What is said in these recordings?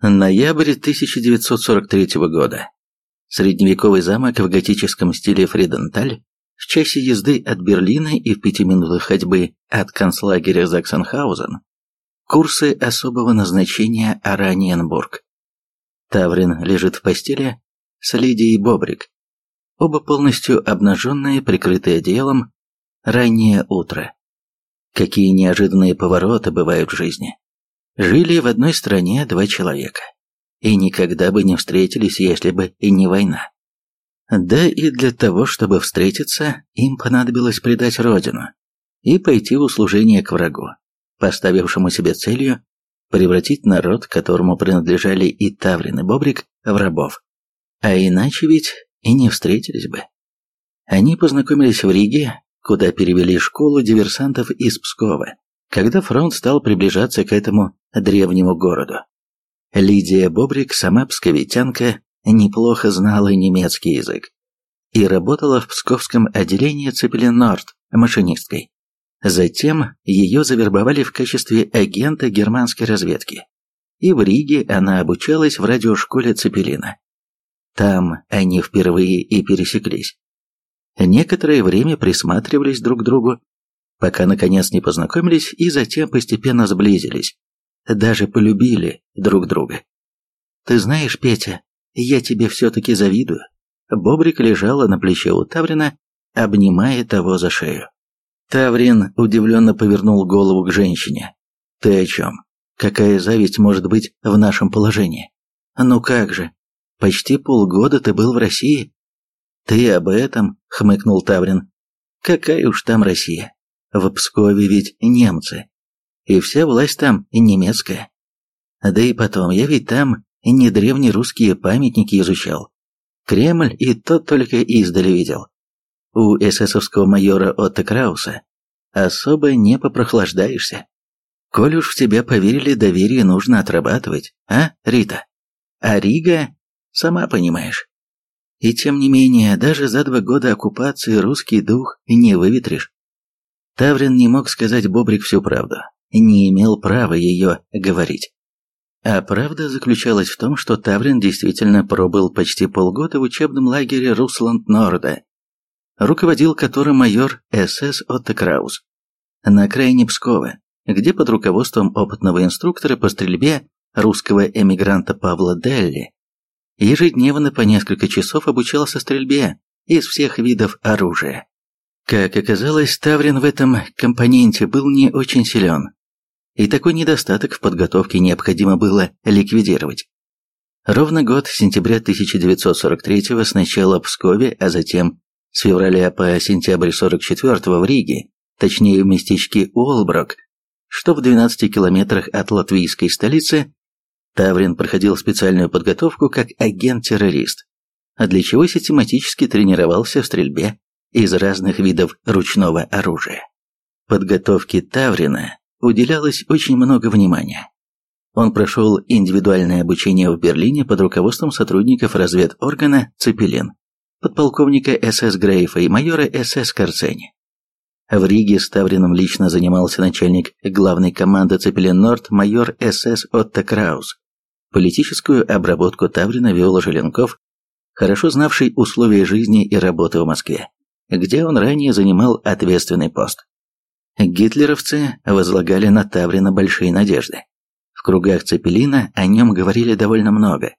Ноябрь 1943 года. Средневековый замок в готическом стиле Фриденталь в часе езды от Берлина и в пяти минутах ходьбы от концлагеря Заксенхаузен. Курсы особого назначения Ораниенбург. Таврин лежит в постели с Лидией Бобрик. Оба полностью обнаженные, прикрытые одеялом. Раннее утро. Какие неожиданные повороты бывают в жизни. Жили в одной стране два человека. И никогда бы не встретились, если бы и не война. Да и для того, чтобы встретиться, им понадобилось предать родину и пойти в услужение к врагу, поставившему себе целью превратить народ, которому принадлежали и Таврин, и Бобрик, в рабов. А иначе ведь и не встретились бы. Они познакомились в Риге, куда перевели школу диверсантов из Пскова, когда фронт стал приближаться к этому древнему городу. Лидия Бобрик, сама псковитянка, неплохо знала немецкий язык и работала в псковском отделении Цепелин Норд машинисткой. Затем ее завербовали в качестве агента германской разведки. И в Риге она обучалась в радиошколе Цепелина. Там они впервые и пересеклись. Некоторое время присматривались друг к другу, пока наконец не познакомились и затем постепенно сблизились, даже полюбили друг друга. «Ты знаешь, Петя, я тебе все-таки завидую». Бобрик лежала на плече у Таврина, обнимая того за шею. Таврин удивленно повернул голову к женщине. «Ты о чем? Какая зависть может быть в нашем положении? Ну как же, почти полгода ты был в России». «Ты об этом?» — хмыкнул Таврин. «Какая уж там Россия? В Пскове ведь немцы. И вся власть там немецкая. Да и потом, я ведь там не древнерусские памятники изучал. Кремль и тот только издали видел. У эсэсовского майора Отто Крауса особо не попрохлаждаешься. Коль уж в тебя поверили, доверие нужно отрабатывать, а, Рита? А Рига, сама понимаешь. И тем не менее, даже за два года оккупации русский дух не выветришь. Таврин не мог сказать Бобрик всю правду, не имел права ее говорить. А правда заключалась в том, что Таврин действительно пробыл почти полгода в учебном лагере Русланд-Норда, руководил которым майор СС Отто Краус, на окраине Пскова, где под руководством опытного инструктора по стрельбе русского эмигранта Павла Делли ежедневно по несколько часов обучался стрельбе из всех видов оружия. Как оказалось, Таврин в этом компоненте был не очень силен, и такой недостаток в подготовке необходимо было ликвидировать. Ровно год, сентября 1943-го, сначала в Пскове, а затем с февраля по сентябрь 44-го в Риге, точнее в местечке Уолброк, что в 12 километрах от латвийской столицы, Таврин проходил специальную подготовку как агент-террорист, а для чего систематически тренировался в стрельбе из разных видов ручного оружия. Подготовке Таврина уделялось очень много внимания. Он прошел индивидуальное обучение в Берлине под руководством сотрудников разведоргана «Цепелин», подполковника СС Грейфа и майора СС Карцени. В Риге с Таврином лично занимался начальник главной команды «Цепелин Норд» майор СС Отто Краус. Политическую обработку Таврина вел Желенков, хорошо знавший условия жизни и работы в Москве где он ранее занимал ответственный пост. Гитлеровцы возлагали на Таврина большие надежды. В кругах Цепелина о нем говорили довольно много.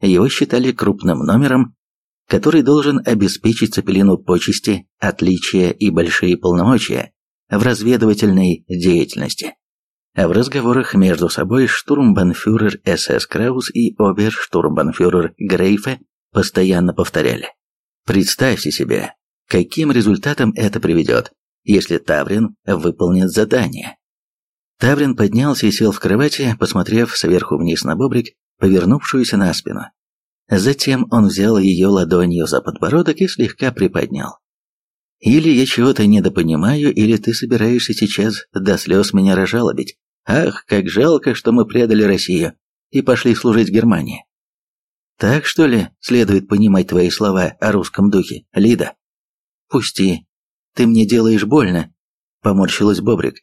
Его считали крупным номером, который должен обеспечить Цепелину почести, отличия и большие полномочия в разведывательной деятельности. А в разговорах между собой штурмбанфюрер СС Краус и оберштурмбанфюрер Грейфе постоянно повторяли. Представьте себе, каким результатом это приведет, если Таврин выполнит задание. Таврин поднялся и сел в кровати, посмотрев сверху вниз на Бобрик, повернувшуюся на спину. Затем он взял ее ладонью за подбородок и слегка приподнял. «Или я чего-то недопонимаю, или ты собираешься сейчас до слез меня разжалобить. Ах, как жалко, что мы предали Россию и пошли служить Германии. Так что ли следует понимать твои слова о русском духе, Лида?» «Пусти. Ты мне делаешь больно», — поморщилась Бобрик.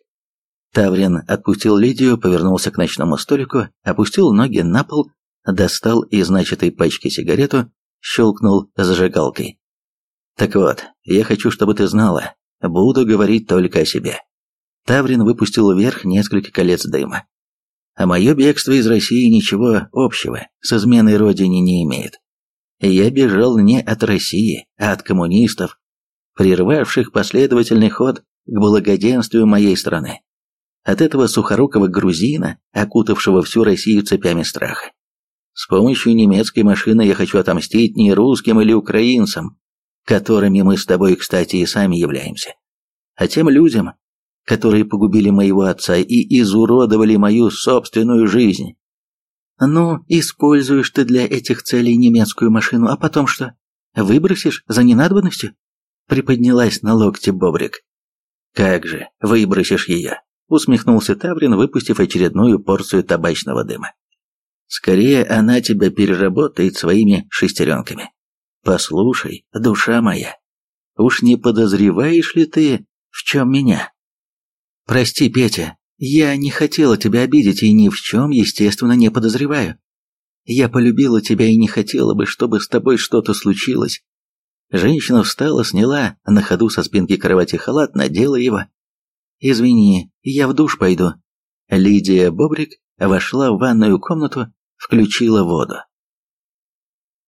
Таврин отпустил Лидию, повернулся к ночному столику, опустил ноги на пол, достал из начатой пачки сигарету, щелкнул зажигалкой. «Так вот, я хочу, чтобы ты знала, буду говорить только о себе». Таврин выпустил вверх несколько колец дыма. А мое бегство из России ничего общего с изменой родине не имеет. Я бежал не от России, а от коммунистов, прервавших последовательный ход к благоденствию моей страны. От этого сухорукого грузина, окутавшего всю Россию цепями страха. С помощью немецкой машины я хочу отомстить не русским или украинцам, которыми мы с тобой, кстати, и сами являемся, а тем людям, которые погубили моего отца и изуродовали мою собственную жизнь. Ну, используешь ты для этих целей немецкую машину, а потом что? Выбросишь за ненадобностью? Приподнялась на локте Бобрик. Как же, выбросишь ее? Усмехнулся Таврин, выпустив очередную порцию табачного дыма. Скорее она тебя переработает своими шестеренками. Послушай, душа моя, уж не подозреваешь ли ты, в чем меня? Прости, Петя, я не хотела тебя обидеть и ни в чем, естественно, не подозреваю. Я полюбила тебя и не хотела бы, чтобы с тобой что-то случилось. Женщина встала, сняла на ходу со спинки кровати халат, надела его. Извини, я в душ пойду. Лидия Бобрик вошла в ванную комнату, включила воду.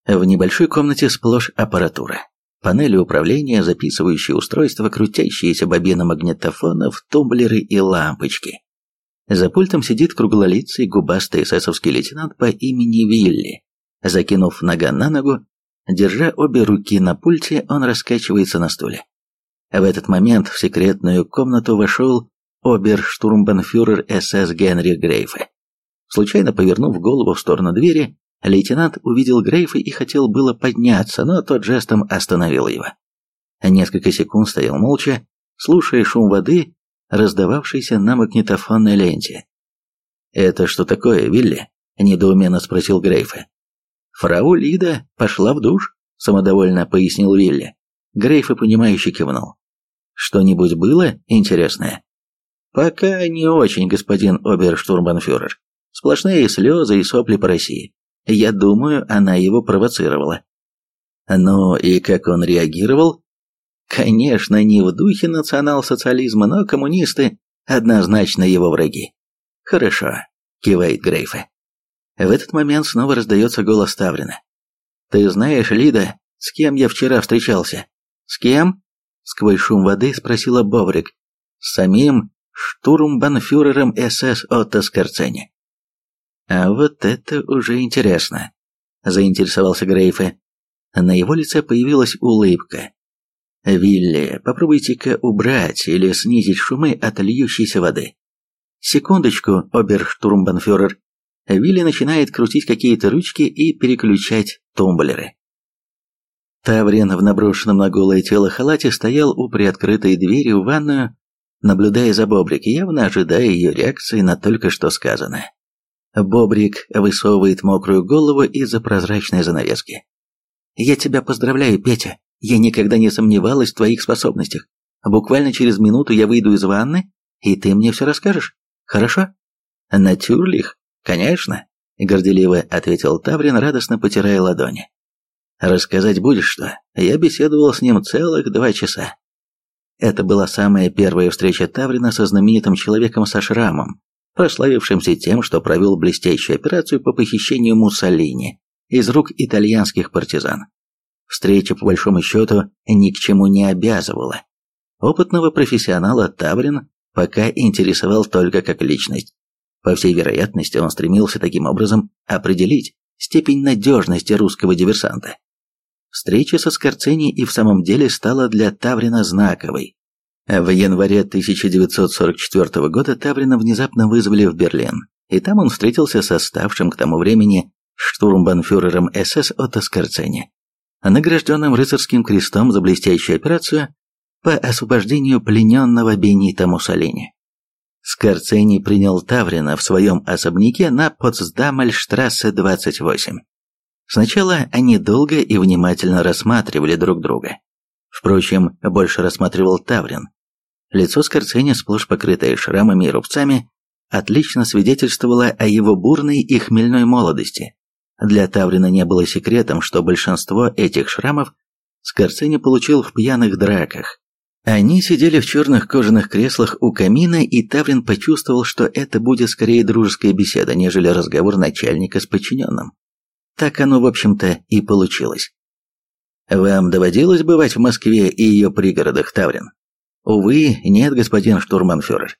В небольшой комнате сплошь аппаратура панели управления, записывающие устройства, крутящиеся бобины магнитофонов, тумблеры и лампочки. За пультом сидит круглолицый губастый эсэсовский лейтенант по имени Вилли. Закинув нога на ногу, держа обе руки на пульте, он раскачивается на стуле. В этот момент в секретную комнату вошел оберштурмбанфюрер СС Генри Грейфе. Случайно повернув голову в сторону двери, Лейтенант увидел Грейфа и хотел было подняться, но тот жестом остановил его. Несколько секунд стоял молча, слушая шум воды, раздававшийся на магнитофонной ленте. «Это что такое, Вилли?» – недоуменно спросил Грейфа. «Фрау Лида пошла в душ», – самодовольно пояснил Вилли. Грейфа, понимающе кивнул. «Что-нибудь было интересное?» «Пока не очень, господин оберштурмбанфюрер. Сплошные слезы и сопли по России. Я думаю, она его провоцировала. Ну и как он реагировал? Конечно, не в духе национал-социализма, но коммунисты однозначно его враги. Хорошо, кивает Грейфе. В этот момент снова раздается голос Таврина. «Ты знаешь, Лида, с кем я вчера встречался?» «С кем?» — сквозь шум воды спросила Бобрик. «С самим штурмбанфюрером СС Отто Скорцени». «А вот это уже интересно», – заинтересовался Грейфе. На его лице появилась улыбка. «Вилли, попробуйте-ка убрать или снизить шумы от льющейся воды». «Секундочку, оберштурмбанфюрер». Вилли начинает крутить какие-то ручки и переключать тумблеры. Таврин в наброшенном на голое тело халате стоял у приоткрытой двери в ванную, наблюдая за Бобрик, явно ожидая ее реакции на только что сказанное. Бобрик высовывает мокрую голову из-за прозрачной занавески. «Я тебя поздравляю, Петя. Я никогда не сомневалась в твоих способностях. Буквально через минуту я выйду из ванны, и ты мне все расскажешь. Хорошо?» «Натюрлих, конечно», — горделиво ответил Таврин, радостно потирая ладони. «Рассказать будешь что? Я беседовал с ним целых два часа». Это была самая первая встреча Таврина со знаменитым человеком со шрамом, прославившимся тем, что провел блестящую операцию по похищению Муссолини из рук итальянских партизан. Встреча, по большому счету, ни к чему не обязывала. Опытного профессионала Таврин пока интересовал только как личность. По всей вероятности, он стремился таким образом определить степень надежности русского диверсанта. Встреча со Скорцени и в самом деле стала для Таврина знаковой. В январе 1944 года Таврина внезапно вызвали в Берлин, и там он встретился со ставшим к тому времени штурмбанфюрером СС Отто Скорцени, награжденным рыцарским крестом за блестящую операцию по освобождению плененного Бенита Муссолини. Скорцени принял Таврина в своем особняке на Потсдамальштрассе 28. Сначала они долго и внимательно рассматривали друг друга. Впрочем, больше рассматривал Таврин, Лицо Скорцени, сплошь покрытое шрамами и рубцами, отлично свидетельствовало о его бурной и хмельной молодости. Для Таврина не было секретом, что большинство этих шрамов Скорцени получил в пьяных драках. Они сидели в черных кожаных креслах у камина, и Таврин почувствовал, что это будет скорее дружеская беседа, нежели разговор начальника с подчиненным. Так оно, в общем-то, и получилось. «Вам доводилось бывать в Москве и ее пригородах, Таврин?» «Увы, нет, господин штурманфюрер.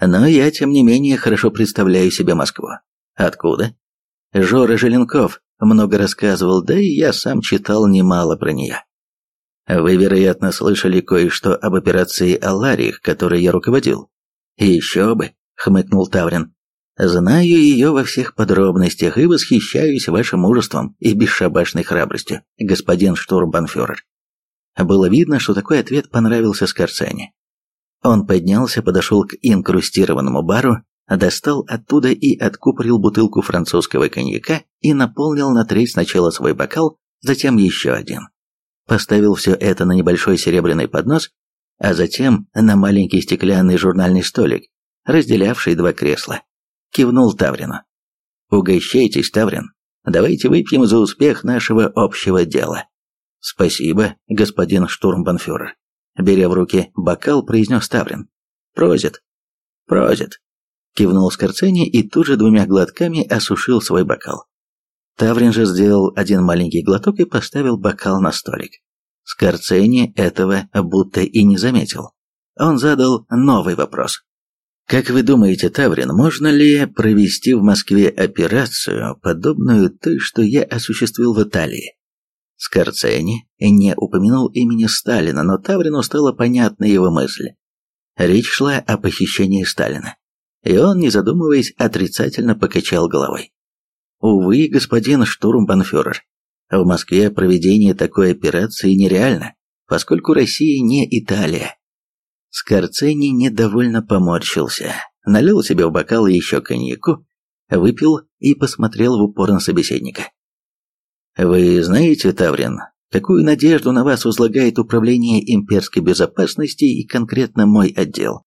Но я, тем не менее, хорошо представляю себе Москву. Откуда?» Жора Желенков много рассказывал, да и я сам читал немало про нее. Вы, вероятно, слышали кое-что об операции «Аларих», которой я руководил. Еще бы, хмыкнул Таврин. Знаю ее во всех подробностях и восхищаюсь вашим мужеством и бесшабашной храбростью, господин штурмбанфюрер. Было видно, что такой ответ понравился Скорцене. Он поднялся, подошел к инкрустированному бару, достал оттуда и откупорил бутылку французского коньяка и наполнил на треть сначала свой бокал, затем еще один поставил все это на небольшой серебряный поднос, а затем на маленький стеклянный журнальный столик, разделявший два кресла. Кивнул Таврину. «Угощайтесь, Таврин. Давайте выпьем за успех нашего общего дела». «Спасибо, господин штурмбанфюрер», — беря в руки бокал, произнес Таврин. «Прозит». «Прозит», — кивнул Скорцени и тут же двумя глотками осушил свой бокал. Таврин же сделал один маленький глоток и поставил бокал на столик. Скорцени этого будто и не заметил. Он задал новый вопрос. «Как вы думаете, Таврин, можно ли провести в Москве операцию, подобную той, что я осуществил в Италии?» Скорцени не упомянул имени Сталина, но Таврину стала понятна его мысль. Речь шла о похищении Сталина. И он, не задумываясь, отрицательно покачал головой. Увы, господин штурмбанфюрер, в Москве проведение такой операции нереально, поскольку Россия не Италия. Скорцени недовольно поморщился, налил себе в бокал еще коньяку, выпил и посмотрел в упор на собеседника. «Вы знаете, Таврин, какую надежду на вас возлагает Управление имперской безопасности и конкретно мой отдел?»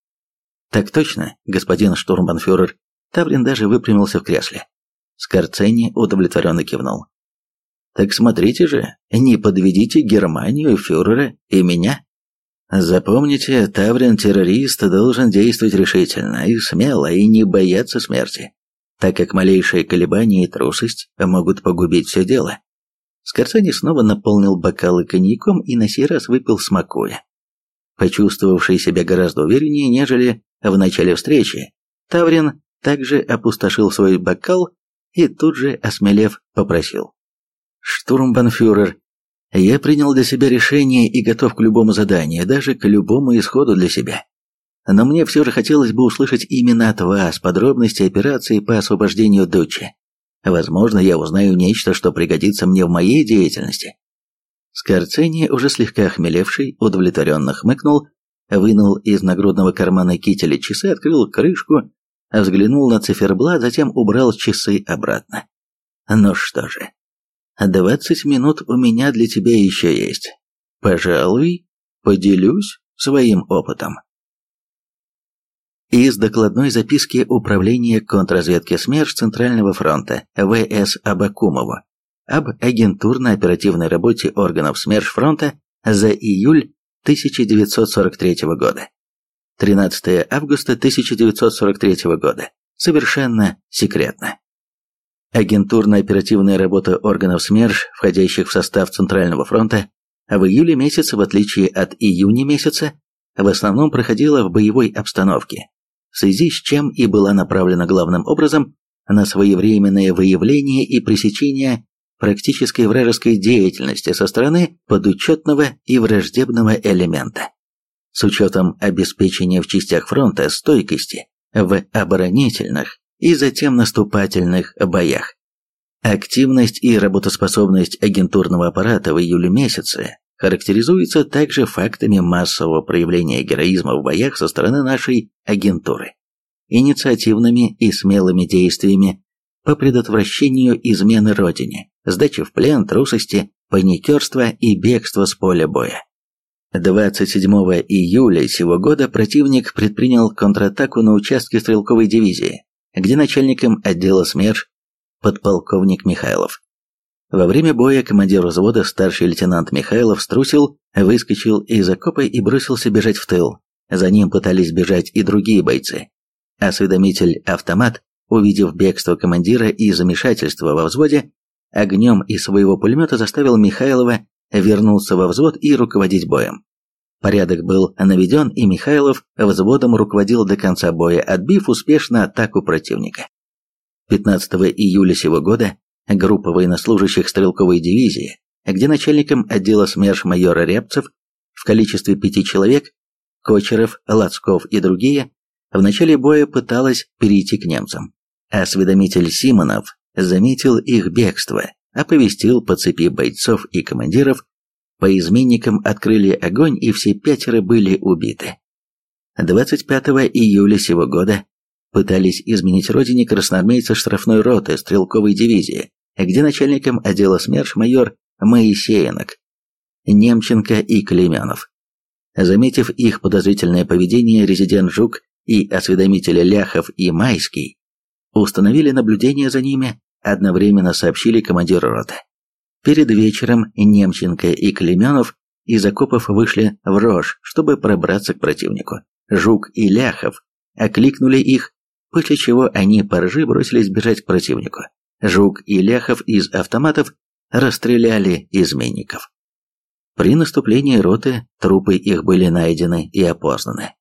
«Так точно, господин штурмбанфюрер». Таврин даже выпрямился в кресле. Скорцени удовлетворенно кивнул. «Так смотрите же, не подведите Германию, фюрера и меня. Запомните, Таврин-террорист должен действовать решительно и смело, и не бояться смерти, так как малейшие колебания и трусость могут погубить все дело». Скорцени снова наполнил бокалы коньяком и на сей раз выпил смакуя. Почувствовавший себя гораздо увереннее, нежели в начале встречи, Таврин также опустошил свой бокал и тут же, осмелев, попросил. «Штурмбанфюрер, я принял для себя решение и готов к любому заданию, даже к любому исходу для себя. Но мне все же хотелось бы услышать именно от вас подробности операции по освобождению дочи. Возможно, я узнаю нечто, что пригодится мне в моей деятельности». Скорцени, уже слегка охмелевший, удовлетворенно хмыкнул, вынул из нагрудного кармана кителя часы, открыл крышку взглянул на циферблат, затем убрал часы обратно. «Ну что же, двадцать минут у меня для тебя еще есть. Пожалуй, поделюсь своим опытом». Из докладной записки Управления контрразведки СМЕРШ Центрального фронта В.С. Абакумову об агентурно-оперативной работе органов СМЕРШ фронта за июль 1943 года. 13 августа 1943 года. Совершенно секретно. Агентурно-оперативная работа органов СМЕРШ, входящих в состав Центрального фронта, в июле месяце, в отличие от июня месяца, в основном проходила в боевой обстановке, в связи с чем и была направлена главным образом на своевременное выявление и пресечение практической вражеской деятельности со стороны подучетного и враждебного элемента с учетом обеспечения в частях фронта стойкости в оборонительных и затем наступательных боях. Активность и работоспособность агентурного аппарата в июле месяце характеризуется также фактами массового проявления героизма в боях со стороны нашей агентуры, инициативными и смелыми действиями по предотвращению измены Родине, сдачи в плен, трусости, паникерства и бегства с поля боя. 27 июля сего года противник предпринял контратаку на участке стрелковой дивизии, где начальником отдела СМЕРШ подполковник Михайлов. Во время боя командир взвода старший лейтенант Михайлов струсил, выскочил из окопа и бросился бежать в тыл. За ним пытались бежать и другие бойцы. Осведомитель-автомат, увидев бегство командира и замешательство во взводе, огнем из своего пулемета заставил Михайлова вернуться во взвод и руководить боем. Порядок был наведен, и Михайлов взводом руководил до конца боя, отбив успешно атаку противника. 15 июля сего года группа военнослужащих стрелковой дивизии, где начальником отдела СМЕРШ майора Рябцев в количестве пяти человек, Кочеров, Лацков и другие, в начале боя пыталась перейти к немцам. Осведомитель Симонов заметил их бегство, оповестил по цепи бойцов и командиров, по изменникам открыли огонь и все пятеро были убиты. 25 июля сего года пытались изменить родине красноармейцы штрафной роты стрелковой дивизии, где начальником отдела СМЕРШ майор Моисеенок, Немченко и Клеменов. Заметив их подозрительное поведение, резидент Жук и осведомители Ляхов и Майский установили наблюдение за ними, одновременно сообщили командиру роты. Перед вечером Немченко и Клеменов из окопов вышли в рожь, чтобы пробраться к противнику. Жук и Ляхов окликнули их после чего они по бросились бежать к противнику. Жук и Ляхов из автоматов расстреляли изменников. При наступлении роты трупы их были найдены и опознаны.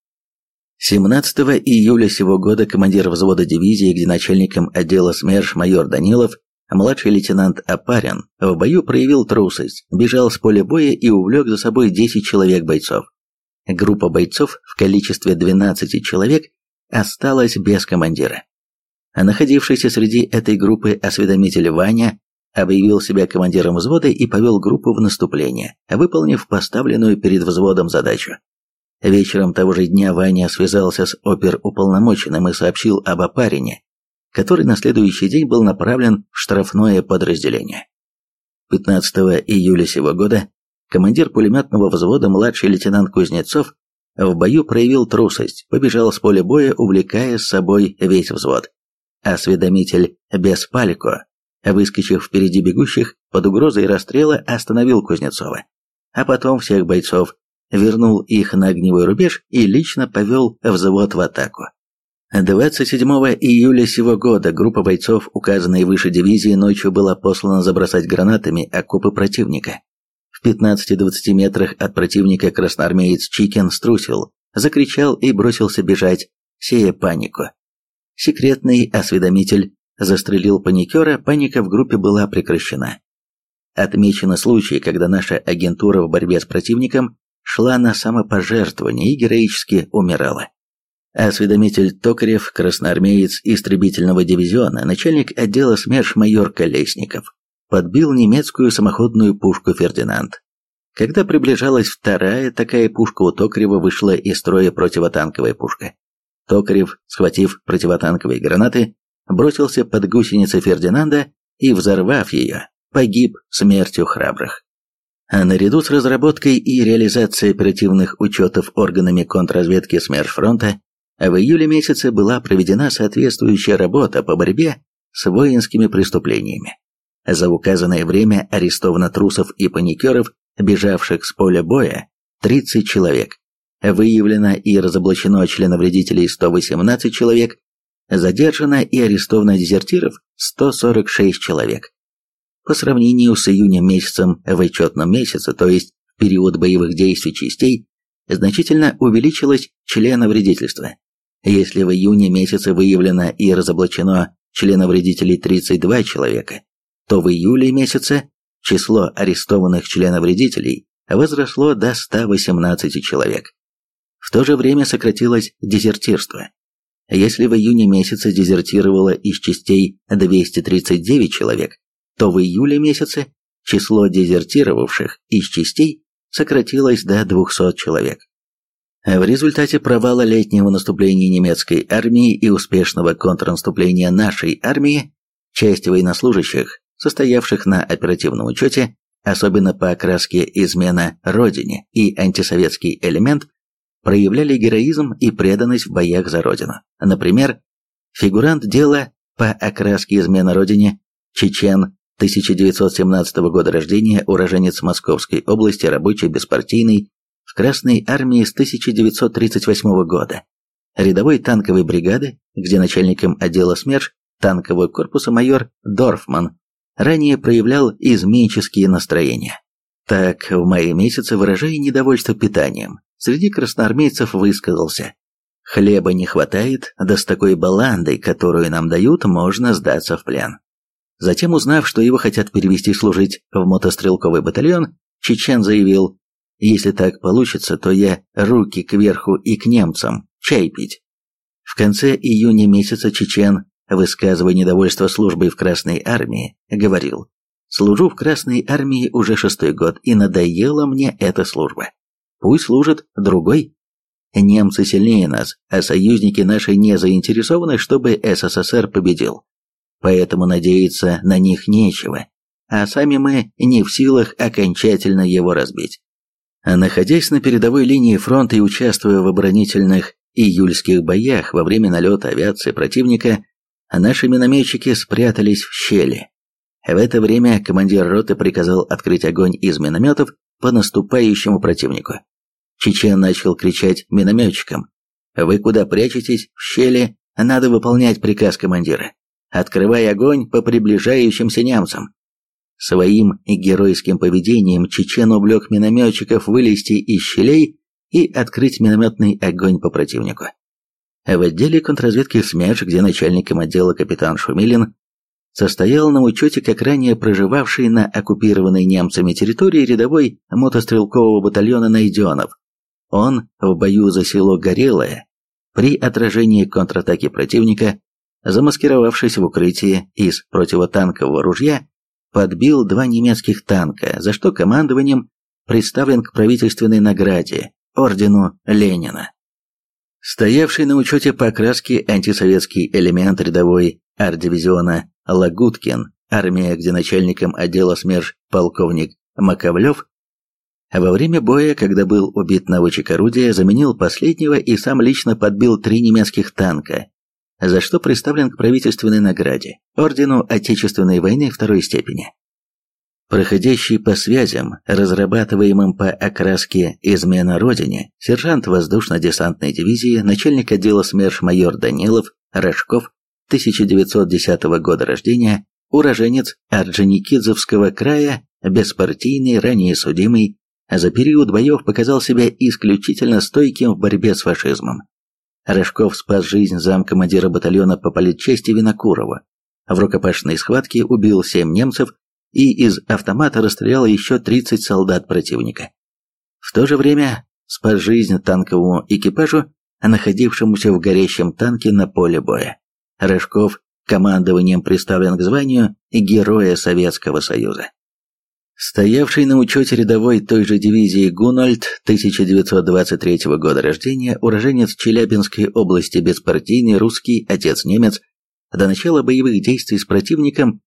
17 июля сего года командир взвода дивизии, где начальником отдела СМЕРШ майор Данилов, младший лейтенант Апарин, в бою проявил трусость, бежал с поля боя и увлек за собой 10 человек бойцов. Группа бойцов в количестве 12 человек осталась без командира. А находившийся среди этой группы осведомитель Ваня объявил себя командиром взвода и повел группу в наступление, выполнив поставленную перед взводом задачу. Вечером того же дня Ваня связался с оперуполномоченным и сообщил об опарине, который на следующий день был направлен в штрафное подразделение. 15 июля сего года командир пулеметного взвода младший лейтенант Кузнецов в бою проявил трусость, побежал с поля боя, увлекая с собой весь взвод. Осведомитель Беспалико, выскочив впереди бегущих, под угрозой расстрела остановил Кузнецова, а потом всех бойцов, вернул их на огневой рубеж и лично повел взвод в атаку. 27 июля сего года группа бойцов, указанной выше дивизии, ночью была послана забросать гранатами окопы противника. В 15-20 метрах от противника красноармеец Чикин струсил, закричал и бросился бежать, сея панику. Секретный осведомитель застрелил паникера, паника в группе была прекращена. Отмечены случаи, когда наша агентура в борьбе с противником шла на самопожертвование и героически умирала. Осведомитель Токарев, красноармеец истребительного дивизиона, начальник отдела СМЕРШ майор Колесников, подбил немецкую самоходную пушку «Фердинанд». Когда приближалась вторая такая пушка, у Токарева вышла из строя противотанковая пушка. Токарев, схватив противотанковые гранаты, бросился под гусеницы Фердинанда и, взорвав ее, погиб смертью храбрых. А наряду с разработкой и реализацией оперативных учетов органами контрразведки СМЕРШ-фронта в июле месяце была проведена соответствующая работа по борьбе с воинскими преступлениями. За указанное время арестовано трусов и паникеров, бежавших с поля боя, 30 человек. Выявлено и разоблачено членовредителей 118 человек, задержано и арестовано дезертиров 146 человек. По сравнению с июнем месяцем в отчетном месяце, то есть в период боевых действий частей, значительно увеличилось членовредительство. Если в июне месяце выявлено и разоблачено членовредителей 32 человека, то в июле месяце число арестованных членовредителей возросло до 118 человек. В то же время сократилось дезертирство. Если в июне месяце дезертировало из частей 239 человек, то в июле месяце число дезертировавших из частей сократилось до 200 человек. В результате провала летнего наступления немецкой армии и успешного контрнаступления нашей армии часть военнослужащих состоявших на оперативном учете, особенно по окраске измена Родине и антисоветский элемент, проявляли героизм и преданность в боях за Родину. Например, фигурант дела по окраске измена Родине, чечен 1917 года рождения, уроженец Московской области, рабочий, беспартийный, в Красной армии с 1938 года, рядовой танковой бригады, где начальником отдела СМЕРШ танкового корпуса майор Дорфман ранее проявлял изменческие настроения. Так, в мае месяце, выражая недовольство питанием, среди красноармейцев высказался «Хлеба не хватает, да с такой баландой, которую нам дают, можно сдаться в плен». Затем, узнав, что его хотят перевести служить в мотострелковый батальон, Чечен заявил «Если так получится, то я руки кверху и к немцам, чай пить». В конце июня месяца Чечен, высказывая недовольство службой в Красной армии, говорил «Служу в Красной армии уже шестой год, и надоела мне эта служба. Пусть служит другой. Немцы сильнее нас, а союзники наши не заинтересованы, чтобы СССР победил. Поэтому надеяться на них нечего, а сами мы не в силах окончательно его разбить. Находясь на передовой линии фронта и участвуя в оборонительных июльских боях во время налета авиации противника, наши минометчики спрятались в щели. В это время командир роты приказал открыть огонь из минометов по наступающему противнику. Чечен начал кричать минометчикам. «Вы куда прячетесь? В щели? Надо выполнять приказ командира. Открывай огонь по приближающимся немцам». Своим геройским поведением Чечен увлек минометчиков вылезти из щелей и открыть минометный огонь по противнику. В отделе контрразведки СМЕРШ, где начальником отдела капитан Шумилин, состоял на учете как ранее проживавший на оккупированной немцами территории рядовой мотострелкового батальона Найденов, он в бою за село Горелое, при отражении контратаки противника, замаскировавшись в укрытии из противотанкового ружья, подбил два немецких танка, за что командованием представлен к правительственной награде, ордену Ленина. Стоявший на учете по окраске антисоветский элемент рядовой арт-дивизиона Лагуткин, армия, где начальником отдела СМЕРШ полковник Маковлев, во время боя, когда был убит наводчик орудия, заменил последнего и сам лично подбил три немецких танка, за что представлен к правительственной награде, ордену Отечественной войны второй степени. Проходящий по связям, разрабатываемым по окраске «Измена Родине», сержант воздушно-десантной дивизии, начальник отдела СМЕРШ майор Данилов, Рожков, 1910 года рождения, уроженец Орджоникидзевского края, беспартийный, ранее судимый, за период боев показал себя исключительно стойким в борьбе с фашизмом. Рожков спас жизнь замкомандира батальона по политчести Винокурова. В рукопашной схватке убил семь немцев и из автомата расстрелял еще 30 солдат противника. В то же время спас жизнь танковому экипажу, находившемуся в горящем танке на поле боя. Рожков командованием представлен к званию Героя Советского Союза. Стоявший на учете рядовой той же дивизии Гунольд 1923 года рождения, уроженец Челябинской области, беспартийный русский отец-немец, до начала боевых действий с противником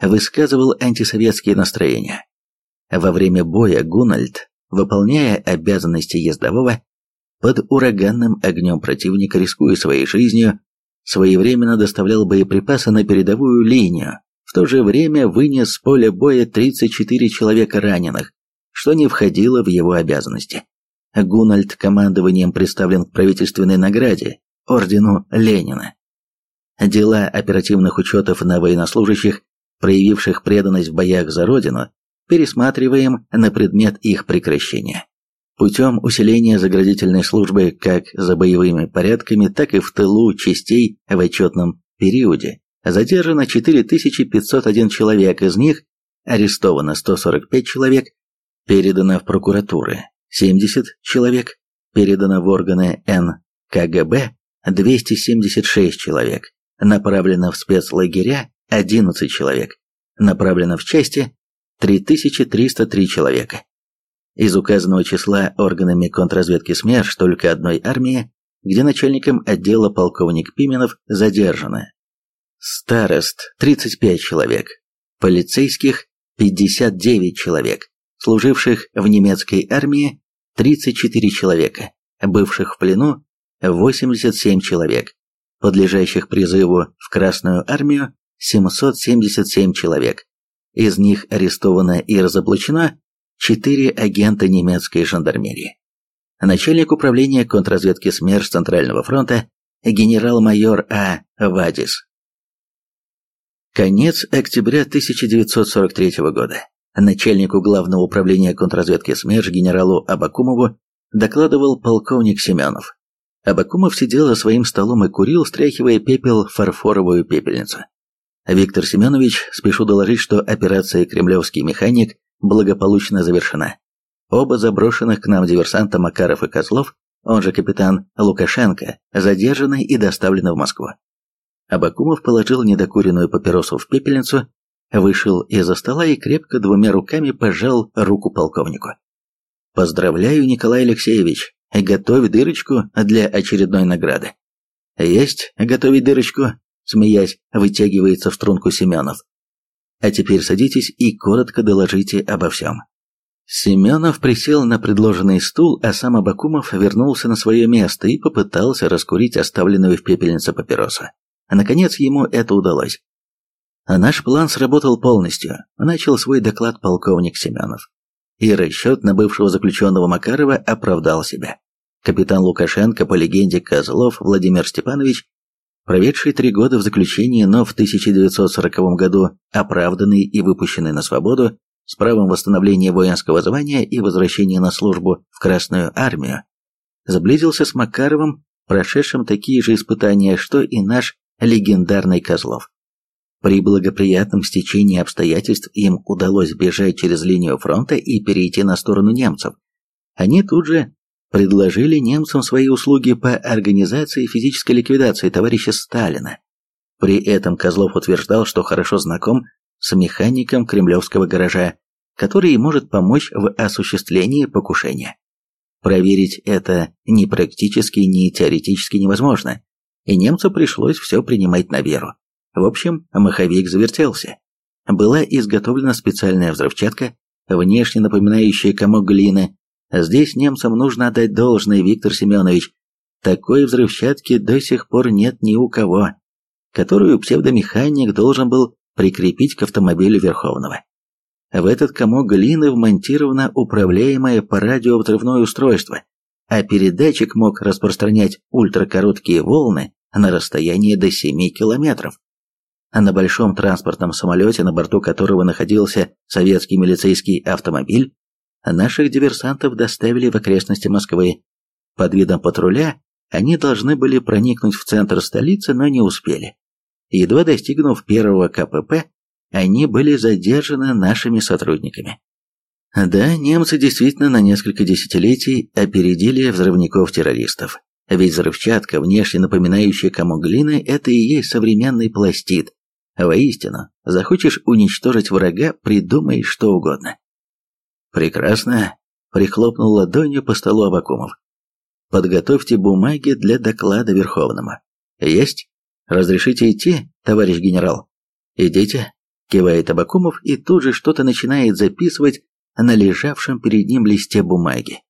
высказывал антисоветские настроения. Во время боя Гунольд, выполняя обязанности ездового, под ураганным огнем противника, рискуя своей жизнью, своевременно доставлял боеприпасы на передовую линию, в то же время вынес с поля боя 34 человека раненых, что не входило в его обязанности. Гунальд командованием представлен к правительственной награде, ордену Ленина. Дела оперативных учетов на военнослужащих, проявивших преданность в боях за Родину, пересматриваем на предмет их прекращения. Путем усиления заградительной службы как за боевыми порядками, так и в тылу частей в отчетном периоде задержано 4501 человек, из них арестовано 145 человек, передано в прокуратуры 70 человек, передано в органы НКГБ 276 человек, направлено в спецлагеря 11 человек, направлено в части 3303 человека. Из указанного числа органами контрразведки СМЕРШ только одной армии, где начальником отдела полковник Пименов задержано Старост – 35 человек, полицейских – 59 человек, служивших в немецкой армии 34 человека, бывших в плену 87 человек, подлежащих призыву в Красную армию 777 человек. Из них арестовано и разоблачено 4 агента немецкой жандармерии. Начальник управления контрразведки СМЕРШ Центрального фронта генерал-майор А. Вадис. Конец октября 1943 года. Начальнику главного управления контрразведки СМЕРШ генералу Абакумову докладывал полковник Семенов. Абакумов сидел за своим столом и курил, стряхивая пепел в фарфоровую пепельницу. Виктор Семенович, спешу доложить, что операция «Кремлевский механик» благополучно завершена. Оба заброшенных к нам диверсанта Макаров и Козлов, он же капитан Лукашенко, задержаны и доставлены в Москву. Абакумов положил недокуренную папиросу в пепельницу, вышел из-за стола и крепко двумя руками пожал руку полковнику. «Поздравляю, Николай Алексеевич, готовь дырочку для очередной награды». «Есть готовить дырочку», смеясь, вытягивается в струнку Семенов. «А теперь садитесь и коротко доложите обо всем». Семенов присел на предложенный стул, а сам Абакумов вернулся на свое место и попытался раскурить оставленную в пепельнице папиросу. Наконец ему это удалось. Наш план сработал полностью, начал свой доклад полковник Семенов. И расчет на бывшего заключенного Макарова оправдал себя. Капитан Лукашенко, по легенде Козлов Владимир Степанович, проведший три года в заключении, но в 1940 году оправданный и выпущенный на свободу с правом восстановления воинского звания и возвращения на службу в Красную армию, сблизился с Макаровым, прошедшим такие же испытания, что и наш легендарный Козлов. При благоприятном стечении обстоятельств им удалось бежать через линию фронта и перейти на сторону немцев. Они тут же предложили немцам свои услуги по организации физической ликвидации товарища Сталина. При этом Козлов утверждал, что хорошо знаком с механиком кремлевского гаража, который может помочь в осуществлении покушения. Проверить это ни практически, ни теоретически невозможно, и немцу пришлось все принимать на веру. В общем, маховик завертелся. Была изготовлена специальная взрывчатка, внешне напоминающая комок глины. Здесь немцам нужно отдать должное, Виктор Семенович. Такой взрывчатки до сих пор нет ни у кого, которую псевдомеханик должен был прикрепить к автомобилю Верховного. В этот комок глины вмонтировано управляемое по радио взрывное устройство, а передатчик мог распространять ультракороткие волны на расстояние до 7 километров. А на большом транспортном самолете, на борту которого находился советский милицейский автомобиль, наших диверсантов доставили в окрестности Москвы. Под видом патруля они должны были проникнуть в центр столицы, но не успели. Едва достигнув первого КПП, они были задержаны нашими сотрудниками. Да, немцы действительно на несколько десятилетий опередили взрывников-террористов. Ведь взрывчатка, внешне напоминающая комок глины, это и есть современный пластид. Воистину, захочешь уничтожить врага, придумай что угодно. Прекрасно, прихлопнул ладонью по столу Абакумов. Подготовьте бумаги для доклада Верховному. Есть? Разрешите идти, товарищ генерал? Идите, кивает Абакумов и тут же что-то начинает записывать на лежавшем перед ним листе бумаги.